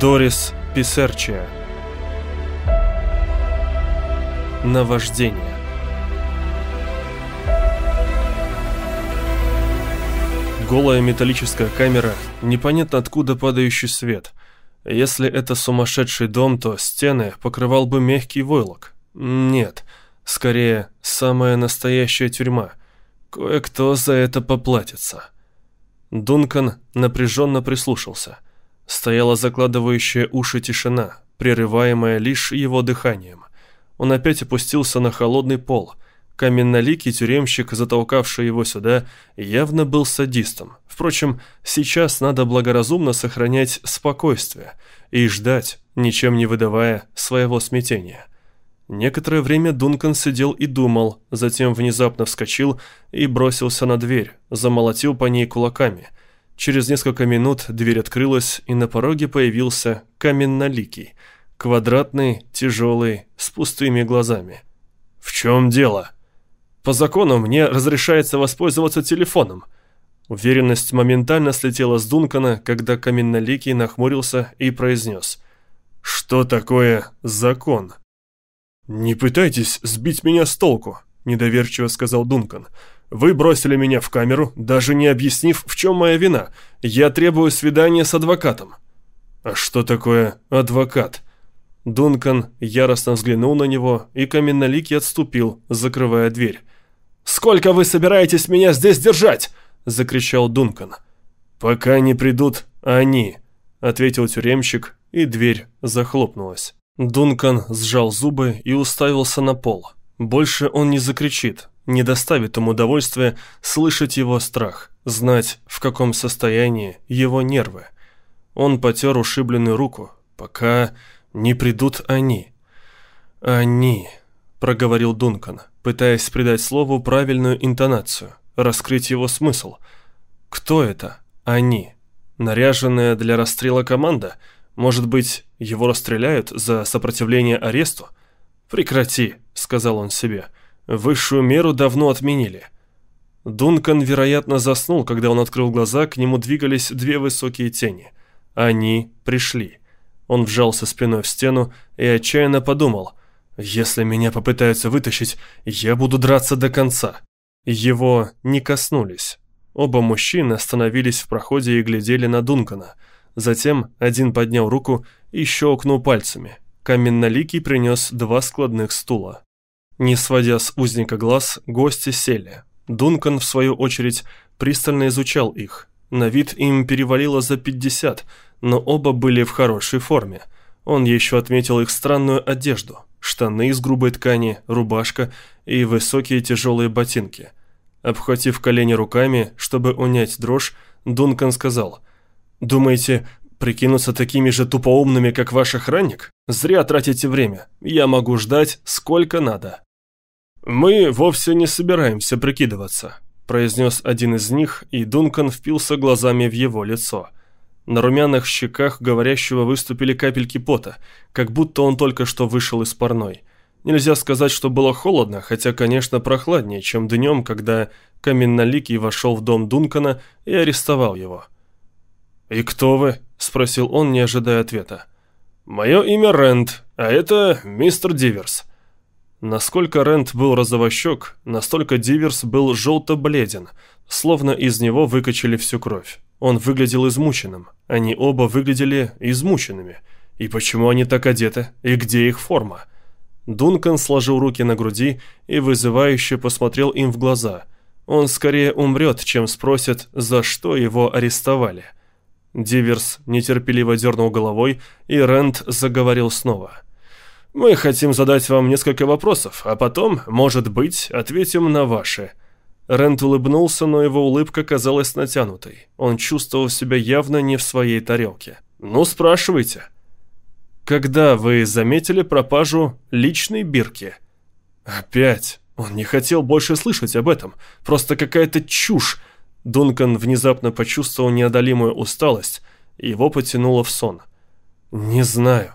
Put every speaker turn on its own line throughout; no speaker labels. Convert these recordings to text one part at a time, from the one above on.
Дорис Писерчия. Наваждение. Голая металлическая камера, непонятно откуда падающий свет. Если это сумасшедший дом, то стены покрывал бы мягкий войлок. Нет, скорее, самая настоящая тюрьма. Кое-кто за это поплатится. Дункан напряженно прислушался. Стояла закладывающая уши тишина, прерываемая лишь его дыханием. Он опять опустился на холодный пол – Каменноликий тюремщик, затолкавший его сюда, явно был садистом. Впрочем, сейчас надо благоразумно сохранять спокойствие и ждать, ничем не выдавая своего смятения. Некоторое время Дункан сидел и думал, затем внезапно вскочил и бросился на дверь, замолотил по ней кулаками. Через несколько минут дверь открылась, и на пороге появился каменноликий, квадратный, тяжелый, с пустыми глазами. «В чем дело?» По закону мне разрешается воспользоваться телефоном». Уверенность моментально слетела с Дункана, когда Каменноликий нахмурился и произнес. «Что такое закон?» «Не пытайтесь сбить меня с толку», – недоверчиво сказал Дункан. «Вы бросили меня в камеру, даже не объяснив, в чем моя вина. Я требую свидания с адвокатом». «А что такое адвокат?» Дункан яростно взглянул на него, и Каменноликий отступил, закрывая дверь. «Сколько вы собираетесь меня здесь держать?» – закричал Дункан. «Пока не придут они», – ответил тюремщик, и дверь захлопнулась. Дункан сжал зубы и уставился на пол. Больше он не закричит, не доставит ему удовольствия слышать его страх, знать, в каком состоянии его нервы. Он потер ушибленную руку, пока не придут они. «Они», – проговорил Дункан пытаясь придать слову правильную интонацию, раскрыть его смысл. Кто это? Они. Наряженная для расстрела команда? Может быть, его расстреляют за сопротивление аресту? «Прекрати», — сказал он себе. «Высшую меру давно отменили». Дункан, вероятно, заснул, когда он открыл глаза, к нему двигались две высокие тени. Они пришли. Он вжался спиной в стену и отчаянно подумал — если меня попытаются вытащить, я буду драться до конца. Его не коснулись. Оба мужчины остановились в проходе и глядели на Дункана. Затем один поднял руку и щелкнул пальцами. Каменноликий принес два складных стула. Не сводя с узника глаз, гости сели. Дункан, в свою очередь, пристально изучал их. На вид им перевалило за 50, но оба были в хорошей форме. Он еще отметил их странную одежду штаны из грубой ткани, рубашка и высокие тяжелые ботинки. Обхватив колени руками, чтобы унять дрожь, Дункан сказал, «Думаете, прикинуться такими же тупоумными, как ваш охранник? Зря тратите время. Я могу ждать, сколько надо». «Мы вовсе не собираемся прикидываться», – произнес один из них, и Дункан впился глазами в его лицо – на румяных щеках говорящего выступили капельки пота, как будто он только что вышел из парной. Нельзя сказать, что было холодно, хотя, конечно, прохладнее, чем днем, когда Каменноликий вошел в дом Дункана и арестовал его. «И кто вы?» – спросил он, не ожидая ответа. «Мое имя Рент, а это мистер Диверс». Насколько Рент был розовощек, настолько Диверс был желто-бледен, словно из него выкачали всю кровь. Он выглядел измученным. Они оба выглядели измученными. И почему они так одеты? И где их форма? Дункан сложил руки на груди и вызывающе посмотрел им в глаза. Он скорее умрет, чем спросит, за что его арестовали. Диверс нетерпеливо дернул головой, и Рент заговорил снова. «Мы хотим задать вам несколько вопросов, а потом, может быть, ответим на ваши». Рент улыбнулся, но его улыбка казалась натянутой. Он чувствовал себя явно не в своей тарелке. «Ну, спрашивайте». «Когда вы заметили пропажу личной бирки?» «Опять?» Он не хотел больше слышать об этом. Просто какая-то чушь. Дункан внезапно почувствовал неодолимую усталость. Его потянуло в сон. «Не знаю.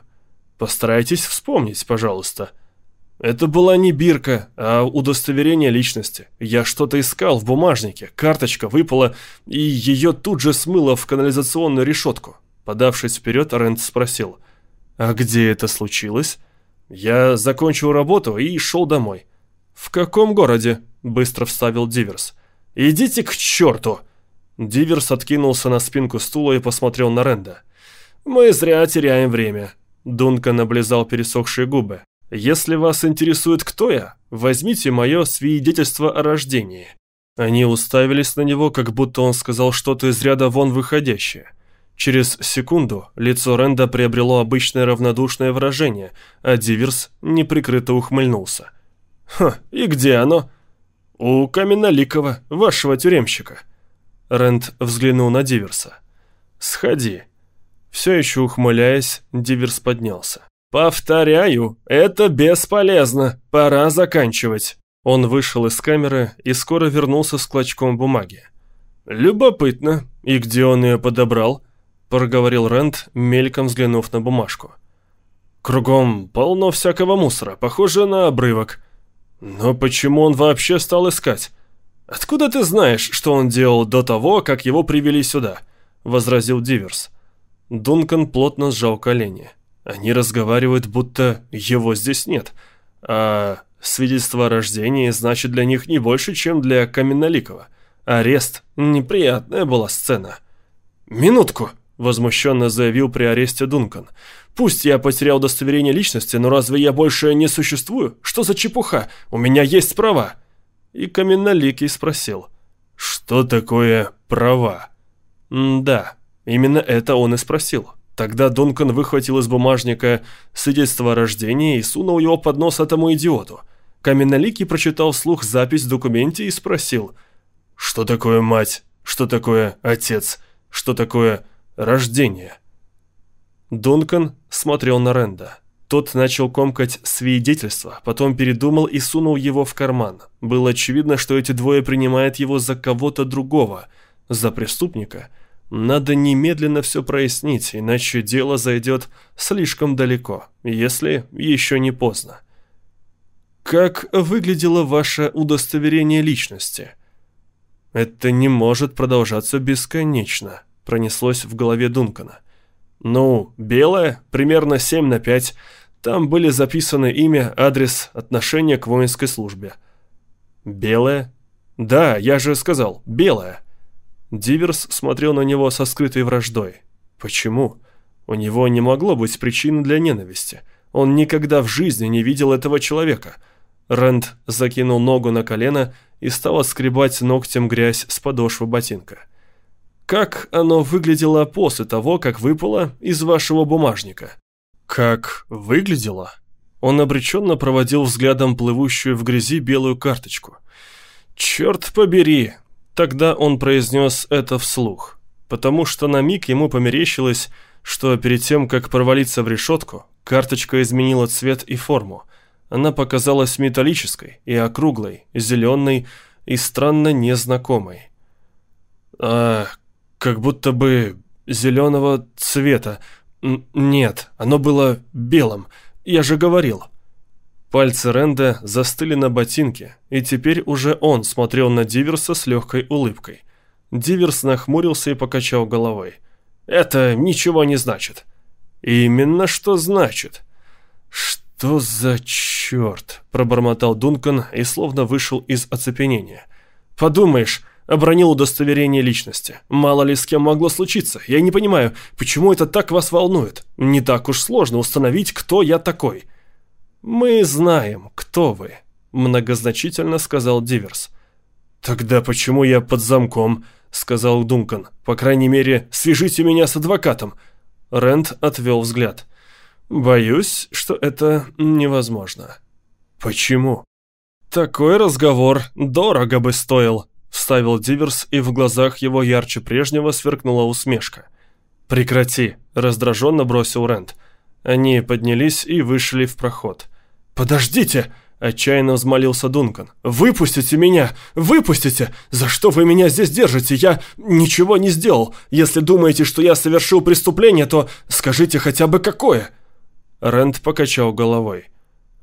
Постарайтесь вспомнить, пожалуйста». Это была не бирка, а удостоверение личности. Я что-то искал в бумажнике, карточка выпала, и ее тут же смыло в канализационную решетку. Подавшись вперед, Рэнд спросил. «А где это случилось?» «Я закончил работу и шел домой». «В каком городе?» – быстро вставил Диверс. «Идите к черту!» Диверс откинулся на спинку стула и посмотрел на Ренда. «Мы зря теряем время». Дункан облизал пересохшие губы. «Если вас интересует, кто я, возьмите мое свидетельство о рождении». Они уставились на него, как будто он сказал что-то из ряда вон выходящее. Через секунду лицо Ренда приобрело обычное равнодушное выражение, а Диверс неприкрыто ухмыльнулся. «Ха, и где оно?» «У Каменноликова, вашего тюремщика». Рэнд взглянул на Диверса. «Сходи». Все еще ухмыляясь, Диверс поднялся. «Повторяю, это бесполезно. Пора заканчивать». Он вышел из камеры и скоро вернулся с клочком бумаги. «Любопытно. И где он ее подобрал?» проговорил Рэнд, мельком взглянув на бумажку. «Кругом полно всякого мусора, похоже на обрывок. Но почему он вообще стал искать? Откуда ты знаешь, что он делал до того, как его привели сюда?» — возразил Диверс. Дункан плотно сжал колени. Они разговаривают, будто его здесь нет. А свидетельство о рождении значит для них не больше, чем для Каменноликова. Арест — неприятная была сцена. «Минутку!» возмущенно заявил при аресте Дункан. «Пусть я потерял удостоверение личности, но разве я больше не существую? Что за чепуха? У меня есть права!» И Каменноликий спросил. «Что такое права?» «Да, именно это он и спросил». Тогда Дункан выхватил из бумажника свидетельство о рождении и сунул его под нос этому идиоту. Каменноликий прочитал вслух запись в документе и спросил. «Что такое мать? Что такое отец? Что такое Рождение. Дункан смотрел на Ренда. Тот начал комкать свидетельство, потом передумал и сунул его в карман. Было очевидно, что эти двое принимают его за кого-то другого, за преступника. Надо немедленно все прояснить, иначе дело зайдет слишком далеко, если еще не поздно. Как выглядело ваше удостоверение личности? Это не может продолжаться бесконечно пронеслось в голове Дункана. «Ну, белое, примерно 7 на 5. Там были записаны имя, адрес, отношение к воинской службе». «Белое?» «Да, я же сказал, белое». Диверс смотрел на него со скрытой враждой. «Почему?» У него не могло быть причин для ненависти. Он никогда в жизни не видел этого человека. Рэнд закинул ногу на колено и стал отскребать ногтем грязь с подошвы ботинка. Как оно выглядело после того, как выпало из вашего бумажника? Как выглядело? Он обреченно проводил взглядом плывущую в грязи белую карточку. «Черт побери!» Тогда он произнес это вслух, потому что на миг ему померещилось, что перед тем, как провалиться в решетку, карточка изменила цвет и форму. Она показалась металлической и округлой, зеленой и странно незнакомой. «А как будто бы зеленого цвета. Нет, оно было белым. Я же говорил. Пальцы Ренда застыли на ботинке, и теперь уже он смотрел на Диверса с легкой улыбкой. Диверс нахмурился и покачал головой. «Это ничего не значит». «Именно что значит». «Что за черт?» – пробормотал Дункан и словно вышел из оцепенения. «Подумаешь, Обронил удостоверение личности. Мало ли с кем могло случиться. Я не понимаю, почему это так вас волнует. Не так уж сложно установить, кто я такой. Мы знаем, кто вы, многозначительно сказал Диверс. Тогда почему я под замком? сказал Дункан. По крайней мере, свяжите меня с адвокатом. Рент отвел взгляд. Боюсь, что это невозможно. Почему? Такой разговор дорого бы стоил, Вставил Диверс, и в глазах его ярче прежнего сверкнула усмешка. «Прекрати!» – раздраженно бросил Рент. Они поднялись и вышли в проход. «Подождите!» – отчаянно взмолился Дункан. «Выпустите меня! Выпустите! За что вы меня здесь держите? Я ничего не сделал. Если думаете, что я совершил преступление, то скажите хотя бы какое!» Рент покачал головой.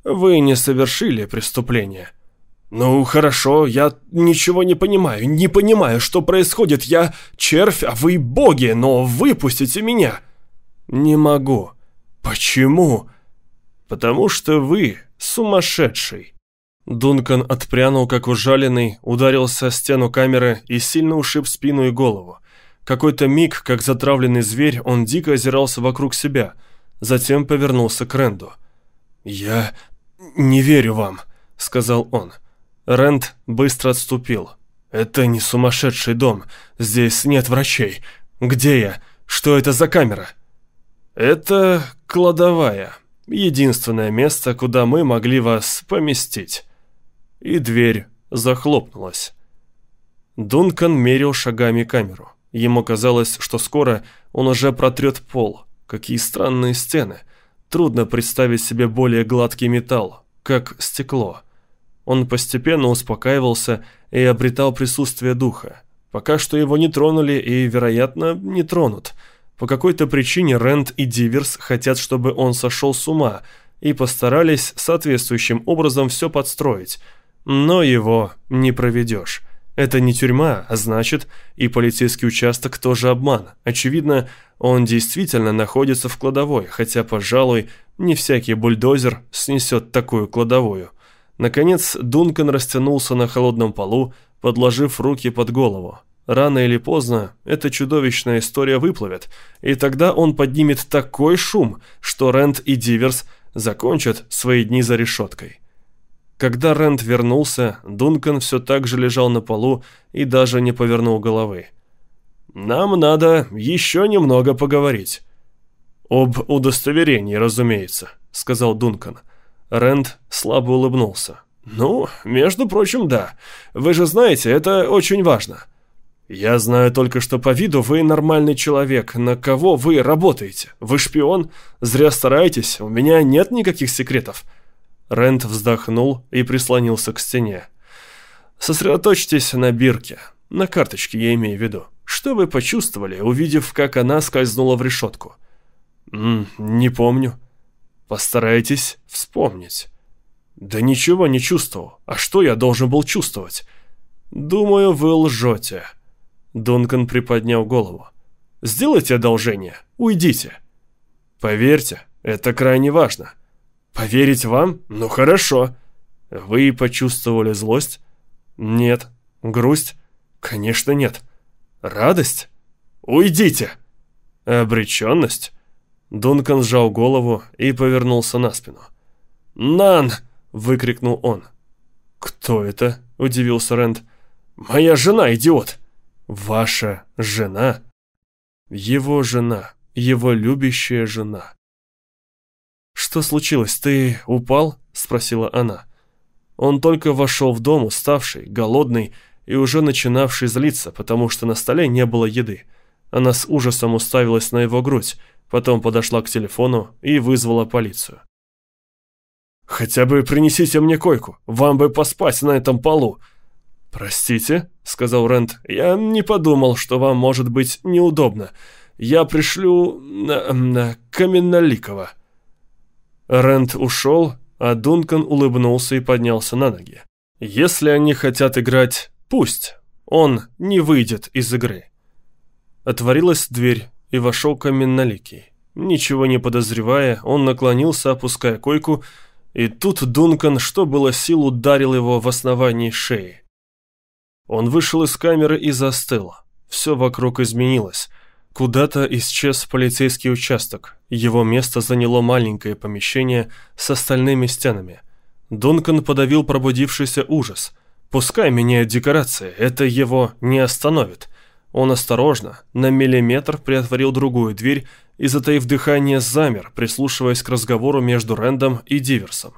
«Вы не совершили преступление. «Ну, хорошо, я ничего не понимаю, не понимаю, что происходит. Я червь, а вы боги, но выпустите меня!» «Не могу». «Почему?» «Потому что вы сумасшедший». Дункан отпрянул, как ужаленный, ударился о стену камеры и сильно ушиб спину и голову. Какой-то миг, как затравленный зверь, он дико озирался вокруг себя, затем повернулся к Ренду. «Я не верю вам», — сказал он. Рэнд быстро отступил. «Это не сумасшедший дом. Здесь нет врачей. Где я? Что это за камера?» «Это кладовая. Единственное место, куда мы могли вас поместить». И дверь захлопнулась. Дункан мерил шагами камеру. Ему казалось, что скоро он уже протрет пол. Какие странные стены. Трудно представить себе более гладкий металл, как стекло. Он постепенно успокаивался и обретал присутствие духа. Пока что его не тронули и, вероятно, не тронут. По какой-то причине Рэнд и Диверс хотят, чтобы он сошел с ума, и постарались соответствующим образом все подстроить. Но его не проведешь. Это не тюрьма, а значит, и полицейский участок тоже обман. Очевидно, он действительно находится в кладовой, хотя, пожалуй, не всякий бульдозер снесет такую кладовую. Наконец, Дункан растянулся на холодном полу, подложив руки под голову. Рано или поздно эта чудовищная история выплывет, и тогда он поднимет такой шум, что Рент и Диверс закончат свои дни за решеткой. Когда Рент вернулся, Дункан все так же лежал на полу и даже не повернул головы. «Нам надо еще немного поговорить». «Об удостоверении, разумеется», — сказал Дункан. Рэнд слабо улыбнулся. «Ну, между прочим, да. Вы же знаете, это очень важно». «Я знаю только, что по виду вы нормальный человек. На кого вы работаете? Вы шпион? Зря стараетесь, у меня нет никаких секретов». Рэнд вздохнул и прислонился к стене. «Сосредоточьтесь на бирке. На карточке я имею в виду. Что вы почувствовали, увидев, как она скользнула в решетку?» М -м, «Не помню». Постарайтесь вспомнить. Да ничего не чувствовал. А что я должен был чувствовать? Думаю, вы лжете. Дункан приподнял голову. Сделайте одолжение. Уйдите. Поверьте, это крайне важно. Поверить вам? Ну хорошо. Вы почувствовали злость? Нет. Грусть? Конечно нет. Радость? Уйдите. Обреченность? Дункан сжал голову и повернулся на спину. «Нан!» — выкрикнул он. «Кто это?» — удивился Рэнд. «Моя жена, идиот!» «Ваша жена?» «Его жена, его любящая жена». «Что случилось, ты упал?» — спросила она. Он только вошел в дом, уставший, голодный и уже начинавший злиться, потому что на столе не было еды. Она с ужасом уставилась на его грудь, Потом подошла к телефону и вызвала полицию. «Хотя бы принесите мне койку, вам бы поспать на этом полу». «Простите», — сказал Рент, — «я не подумал, что вам может быть неудобно. Я пришлю на, на Каменноликова». Рент ушел, а Дункан улыбнулся и поднялся на ноги. «Если они хотят играть, пусть. Он не выйдет из игры». Отворилась дверь, и вошел каменноликий. Ничего не подозревая, он наклонился, опуская койку, и тут Дункан, что было сил, ударил его в основании шеи. Он вышел из камеры и застыл. Все вокруг изменилось. Куда-то исчез полицейский участок. Его место заняло маленькое помещение с остальными стенами. Дункан подавил пробудившийся ужас. Пускай меняют декорации, это его не остановит. Он осторожно, на миллиметр приотворил другую дверь и, затаив дыхание, замер, прислушиваясь к разговору между Рэндом и Диверсом.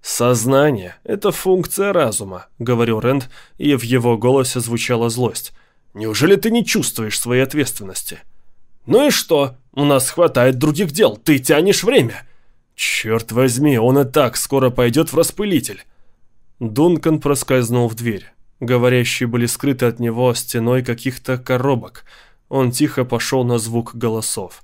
«Сознание — это функция разума», — говорил Рэнд, и в его голосе звучала злость. «Неужели ты не чувствуешь своей ответственности?» «Ну и что? У нас хватает других дел, ты тянешь время!» «Черт возьми, он и так скоро пойдет в распылитель!» Дункан проскользнул в дверь. Говорящие были скрыты от него стеной каких-то коробок. Он тихо пошел на звук голосов.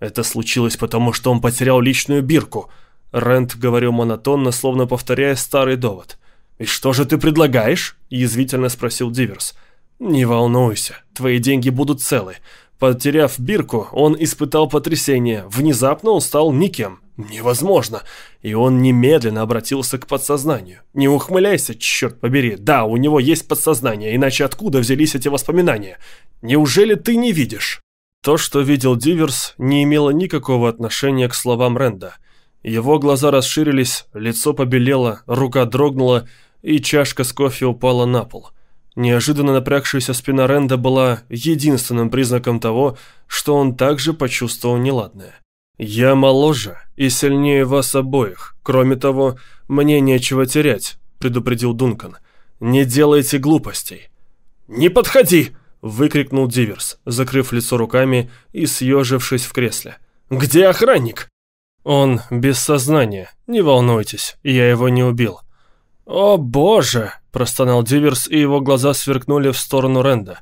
«Это случилось потому, что он потерял личную бирку», Рент говорил монотонно, словно повторяя старый довод. «И что же ты предлагаешь?» – язвительно спросил Диверс. «Не волнуйся, твои деньги будут целы. Потеряв бирку, он испытал потрясение. Внезапно он стал никем. Невозможно. И он немедленно обратился к подсознанию. Не ухмыляйся, черт побери. Да, у него есть подсознание, иначе откуда взялись эти воспоминания? Неужели ты не видишь? То, что видел Диверс, не имело никакого отношения к словам Ренда. Его глаза расширились, лицо побелело, рука дрогнула, и чашка с кофе упала на пол. Неожиданно напрягшаяся спина Ренда была единственным признаком того, что он также почувствовал неладное. «Я моложе и сильнее вас обоих. Кроме того, мне нечего терять», — предупредил Дункан. «Не делайте глупостей». «Не подходи!» — выкрикнул Диверс, закрыв лицо руками и съежившись в кресле. «Где охранник?» «Он без сознания. Не волнуйтесь, я его не убил». «О боже!» – простонал Диверс, и его глаза сверкнули в сторону Ренда.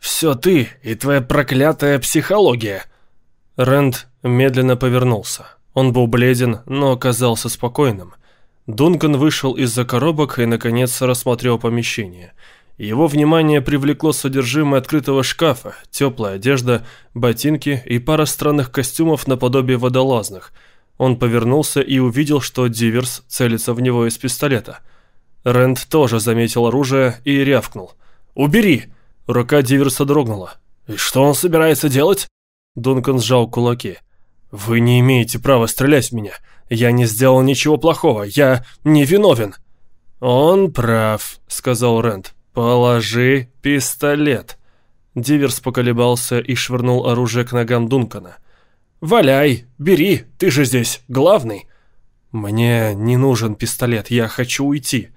«Все ты и твоя проклятая психология!» Рэнд медленно повернулся. Он был бледен, но оказался спокойным. Дункан вышел из-за коробок и, наконец, рассмотрел помещение. Его внимание привлекло содержимое открытого шкафа, теплая одежда, ботинки и пара странных костюмов наподобие водолазных. Он повернулся и увидел, что Диверс целится в него из пистолета. Рэнд тоже заметил оружие и рявкнул. «Убери!» Рука Диверса дрогнула. «И что он собирается делать?» Дункан сжал кулаки. «Вы не имеете права стрелять в меня. Я не сделал ничего плохого. Я не виновен». «Он прав», — сказал Рэнд. «Положи пистолет». Диверс поколебался и швырнул оружие к ногам Дункана. «Валяй, бери, ты же здесь главный». «Мне не нужен пистолет, я хочу уйти».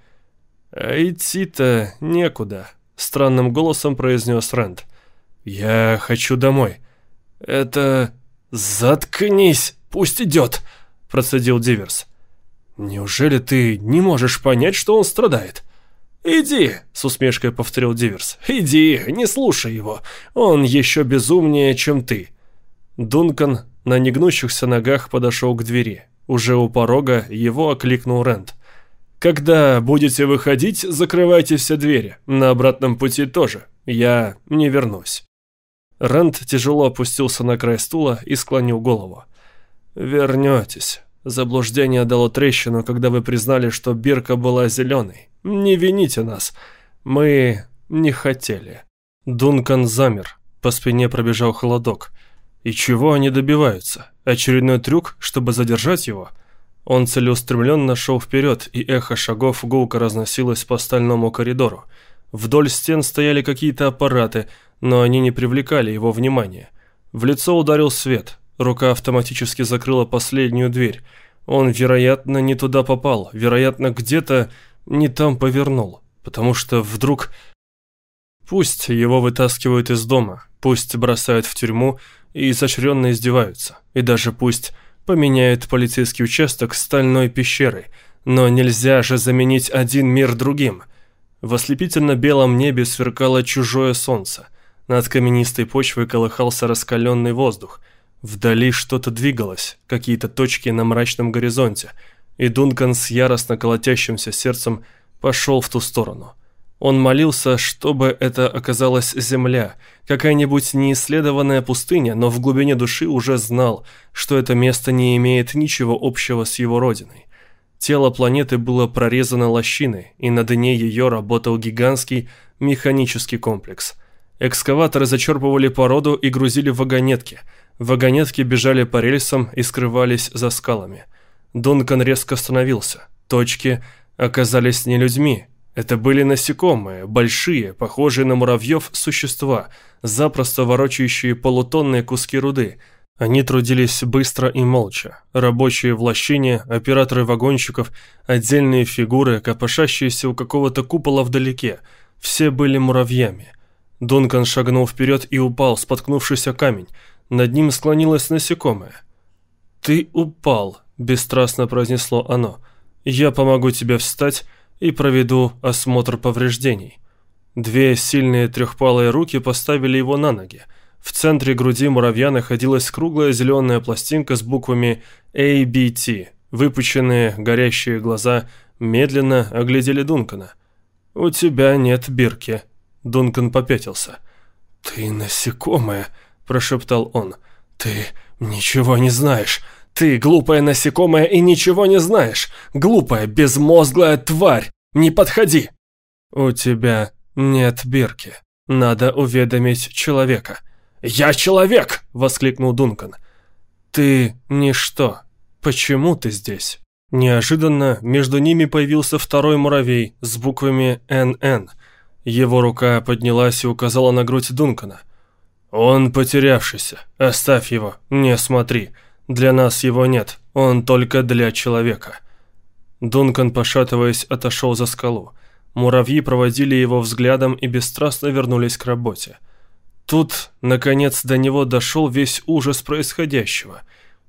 «А идти-то некуда», — странным голосом произнес Рэнд. «Я хочу домой». «Это... заткнись, пусть идет», — процедил Диверс. «Неужели ты не можешь понять, что он страдает?» «Иди», — с усмешкой повторил Диверс. «Иди, не слушай его. Он еще безумнее, чем ты». Дункан на негнущихся ногах подошел к двери. Уже у порога его окликнул Рэнд. Когда будете выходить, закрывайте все двери. На обратном пути тоже. Я не вернусь». Рэнд тяжело опустился на край стула и склонил голову. «Вернетесь. Заблуждение дало трещину, когда вы признали, что бирка была зеленой. Не вините нас. Мы не хотели». Дункан замер. По спине пробежал холодок. И чего они добиваются? Очередной трюк, чтобы задержать его?» Он целеустремленно шел вперед, и эхо шагов гулко разносилось по стальному коридору. Вдоль стен стояли какие-то аппараты, но они не привлекали его внимания. В лицо ударил свет, рука автоматически закрыла последнюю дверь. Он, вероятно, не туда попал, вероятно, где-то не там повернул, потому что вдруг... Пусть его вытаскивают из дома, пусть бросают в тюрьму и изощренно издеваются, и даже пусть поменяют полицейский участок стальной пещерой, но нельзя же заменить один мир другим. В ослепительно-белом небе сверкало чужое солнце. Над каменистой почвой колыхался раскаленный воздух. Вдали что-то двигалось, какие-то точки на мрачном горизонте, и Дункан с яростно колотящимся сердцем пошел в ту сторону. Он молился, чтобы это оказалась земля, какая-нибудь неисследованная пустыня, но в глубине души уже знал, что это место не имеет ничего общего с его родиной. Тело планеты было прорезано лощиной, и на дне ее работал гигантский механический комплекс. Экскаваторы зачерпывали породу и грузили вагонетки. Вагонетки бежали по рельсам и скрывались за скалами. Дункан резко остановился. Точки оказались не людьми, это были насекомые, большие, похожие на муравьев существа, запросто ворочающие полутонные куски руды. Они трудились быстро и молча. Рабочие в лощине, операторы вагонщиков, отдельные фигуры, копошащиеся у какого-то купола вдалеке. Все были муравьями. Дункан шагнул вперед и упал, споткнувшись о камень. Над ним склонилось насекомое. «Ты упал», – бесстрастно произнесло оно. «Я помогу тебе встать», и проведу осмотр повреждений. Две сильные трехпалые руки поставили его на ноги. В центре груди муравья находилась круглая зеленая пластинка с буквами ABT. Выпученные, горящие глаза медленно оглядели Дункана. «У тебя нет бирки». Дункан попятился. «Ты насекомое», – прошептал он. «Ты ничего не знаешь. Ты глупая насекомая и ничего не знаешь. Глупая, безмозглая тварь. Не подходи!» «У тебя нет бирки. Надо уведомить человека». «Я человек!» – воскликнул Дункан. «Ты ничто. Почему ты здесь?» Неожиданно между ними появился второй муравей с буквами «НН». Его рука поднялась и указала на грудь Дункана. «Он потерявшийся. Оставь его. Не смотри. Для нас его нет. Он только для человека». Дункан, пошатываясь, отошел за скалу. Муравьи проводили его взглядом и бесстрастно вернулись к работе. Тут, наконец, до него дошел весь ужас происходящего.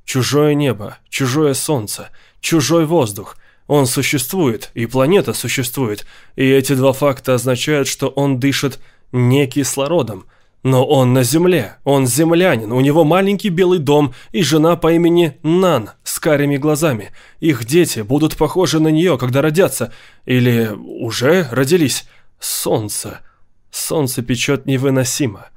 Чужое небо, чужое солнце, чужой воздух. Он существует, и планета существует, и эти два факта означают, что он дышит не кислородом, но он на Земле, он землянин, у него маленький белый дом и жена по имени Нан с карими глазами. Их дети будут похожи на нее, когда родятся, или уже родились. Солнце. Солнце печет невыносимо.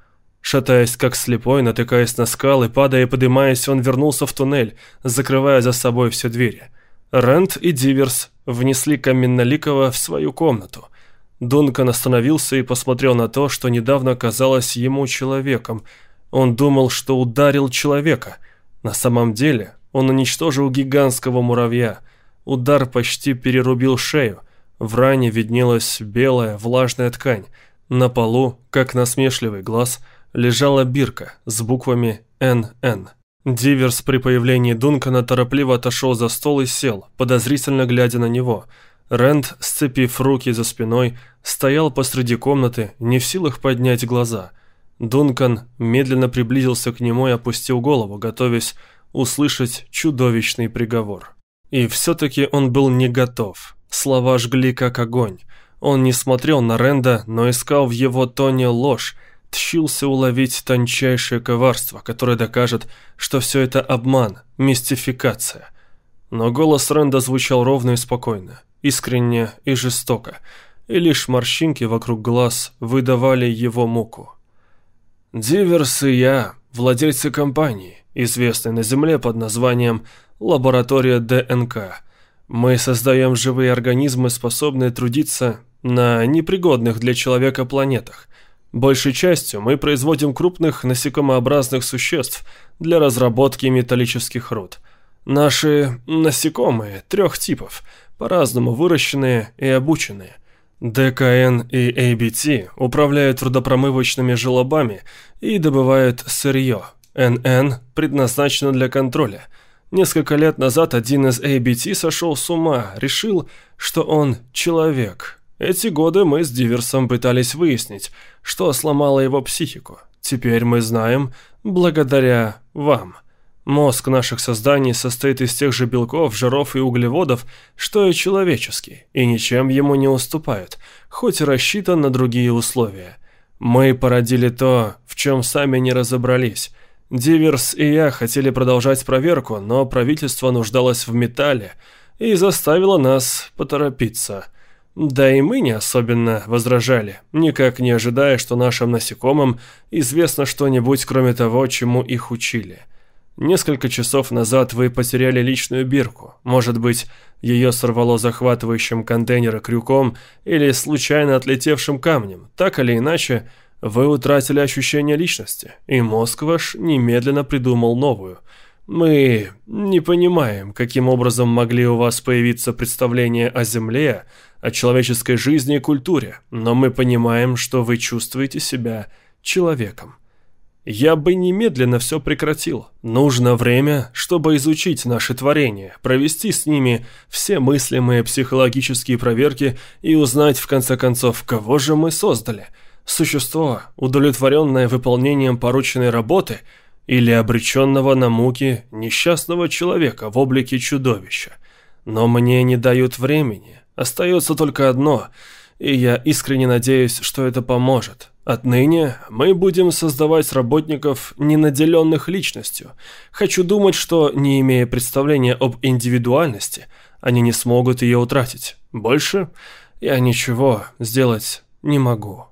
Шатаясь как слепой, натыкаясь на скалы, падая и подымаясь, он вернулся в туннель, закрывая за собой все двери. Рент и Диверс внесли Каменноликова в свою комнату – Дункан остановился и посмотрел на то, что недавно казалось ему человеком. Он думал, что ударил человека. На самом деле он уничтожил гигантского муравья. Удар почти перерубил шею. В ране виднелась белая влажная ткань. На полу, как насмешливый глаз, лежала бирка с буквами «НН». Диверс при появлении Дункана торопливо отошел за стол и сел, подозрительно глядя на него – Рэнд, сцепив руки за спиной, стоял посреди комнаты, не в силах поднять глаза. Дункан медленно приблизился к нему и опустил голову, готовясь услышать чудовищный приговор. И все-таки он был не готов. Слова жгли как огонь. Он не смотрел на Ренда, но искал в его тоне ложь, тщился уловить тончайшее коварство, которое докажет, что все это обман, мистификация. Но голос Ренда звучал ровно и спокойно искренне и жестоко, и лишь морщинки вокруг глаз выдавали его муку. «Диверс и я, владельцы компании, известной на Земле под названием «Лаборатория ДНК», мы создаем живые организмы, способные трудиться на непригодных для человека планетах. Большей частью мы производим крупных насекомообразных существ для разработки металлических руд. Наши насекомые трех типов – по-разному выращенные и обученные. ДКН и ABT управляют трудопромывочными желобами и добывают сырье. НН предназначено для контроля. Несколько лет назад один из ABT сошел с ума, решил, что он человек. Эти годы мы с Диверсом пытались выяснить, что сломало его психику. Теперь мы знаем, благодаря вам – Мозг наших созданий состоит из тех же белков, жиров и углеводов, что и человеческий, и ничем ему не уступает, хоть и рассчитан на другие условия. Мы породили то, в чем сами не разобрались. Диверс и я хотели продолжать проверку, но правительство нуждалось в металле и заставило нас поторопиться. Да и мы не особенно возражали, никак не ожидая, что нашим насекомым известно что-нибудь, кроме того, чему их учили. Несколько часов назад вы потеряли личную бирку. Может быть, ее сорвало захватывающим контейнера крюком или случайно отлетевшим камнем. Так или иначе, вы утратили ощущение личности, и мозг ваш немедленно придумал новую. Мы не понимаем, каким образом могли у вас появиться представления о Земле, о человеческой жизни и культуре, но мы понимаем, что вы чувствуете себя человеком. Я бы немедленно все прекратил. Нужно время, чтобы изучить наши творения, провести с ними все мыслимые психологические проверки и узнать, в конце концов, кого же мы создали. Существо, удовлетворенное выполнением порученной работы, или обреченного на муки несчастного человека в облике чудовища. Но мне не дают времени. Остается только одно, и я искренне надеюсь, что это поможет. Отныне мы будем создавать работников, не наделенных личностью. Хочу думать, что, не имея представления об индивидуальности, они не смогут ее утратить. Больше я ничего сделать не могу».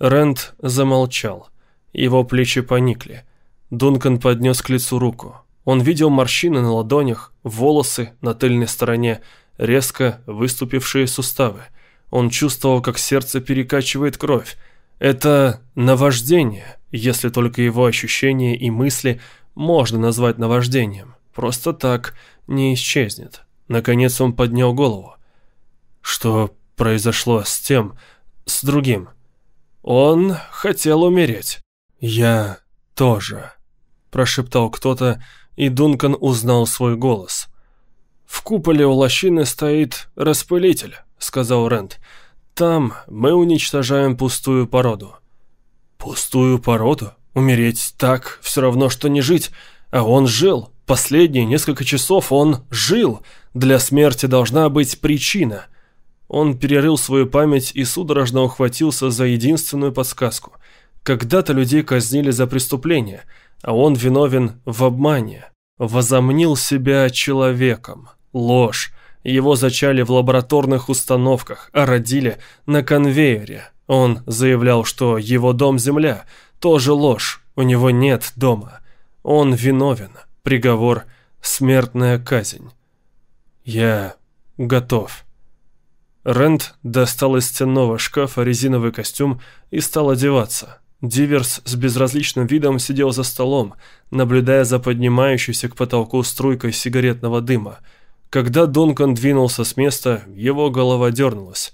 Рент замолчал. Его плечи поникли. Дункан поднес к лицу руку. Он видел морщины на ладонях, волосы на тыльной стороне, резко выступившие суставы. Он чувствовал, как сердце перекачивает кровь. Это наваждение, если только его ощущения и мысли можно назвать наваждением. Просто так не исчезнет. Наконец он поднял голову. Что произошло с тем, с другим? Он хотел умереть. Я тоже, прошептал кто-то, и Дункан узнал свой голос. «В куполе у лощины стоит распылитель», — сказал Рент. «Там мы уничтожаем пустую породу». «Пустую породу? Умереть так все равно, что не жить. А он жил. Последние несколько часов он жил. Для смерти должна быть причина». Он перерыл свою память и судорожно ухватился за единственную подсказку. Когда-то людей казнили за преступление, а он виновен в обмане. Возомнил себя человеком. Ложь. Его зачали в лабораторных установках, а родили на конвейере. Он заявлял, что его дом-земля. Тоже ложь. У него нет дома. Он виновен. Приговор – смертная казнь. Я готов. Рент достал из стенного шкафа резиновый костюм и стал одеваться. Диверс с безразличным видом сидел за столом, наблюдая за поднимающейся к потолку струйкой сигаретного дыма. Когда Дункан двинулся с места, его голова дернулась.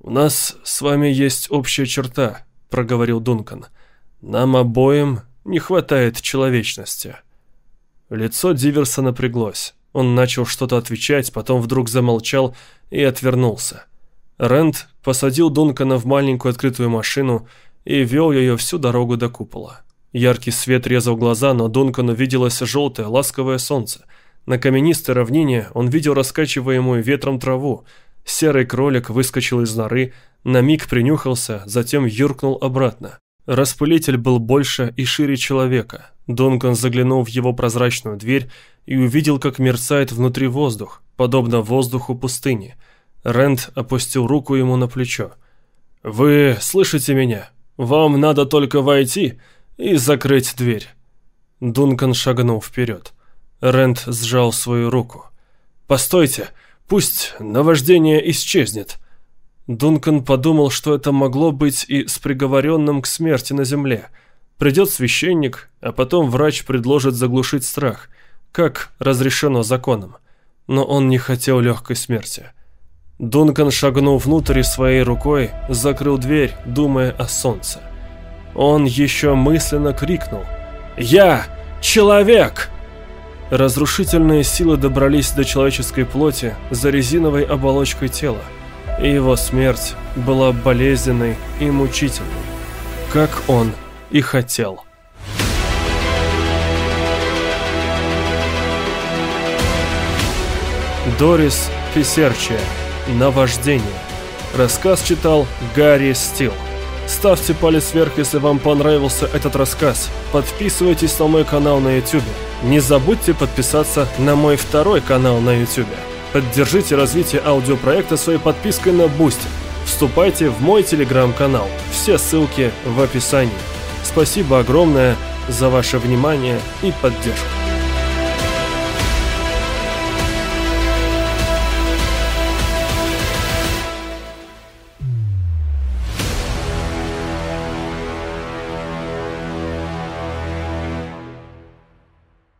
«У нас с вами есть общая черта», — проговорил Дункан. «Нам обоим не хватает человечности». Лицо Диверса напряглось. Он начал что-то отвечать, потом вдруг замолчал и отвернулся. Рент посадил Дункана в маленькую открытую машину и вел ее всю дорогу до купола. Яркий свет резал глаза, но Дункану виделось желтое, ласковое солнце. На каменистой равнине он видел раскачиваемую ветром траву. Серый кролик выскочил из норы, на миг принюхался, затем юркнул обратно. Распылитель был больше и шире человека. Дункан заглянул в его прозрачную дверь и увидел, как мерцает внутри воздух, подобно воздуху пустыни. Рент опустил руку ему на плечо. «Вы слышите меня? Вам надо только войти и закрыть дверь». Дункан шагнул вперед. Рент сжал свою руку. «Постойте, пусть наваждение исчезнет». Дункан подумал, что это могло быть и с приговоренным к смерти на земле. Придет священник, а потом врач предложит заглушить страх, как разрешено законом но он не хотел легкой смерти. Дункан шагнул внутрь своей рукой закрыл дверь, думая о солнце. Он еще мысленно крикнул «Я человек!» Разрушительные силы добрались до человеческой плоти за резиновой оболочкой тела, и его смерть была болезненной и мучительной, как он и хотел. Дорис Фисерчия. Наваждение. Рассказ читал Гарри Стил. Ставьте палец вверх, если вам понравился этот рассказ. Подписывайтесь на мой канал на YouTube. Не забудьте подписаться на мой второй канал на YouTube. Поддержите развитие аудиопроекта своей подпиской на Boosty. Вступайте в мой телеграм-канал. Все ссылки в описании. Спасибо огромное за ваше внимание и поддержку.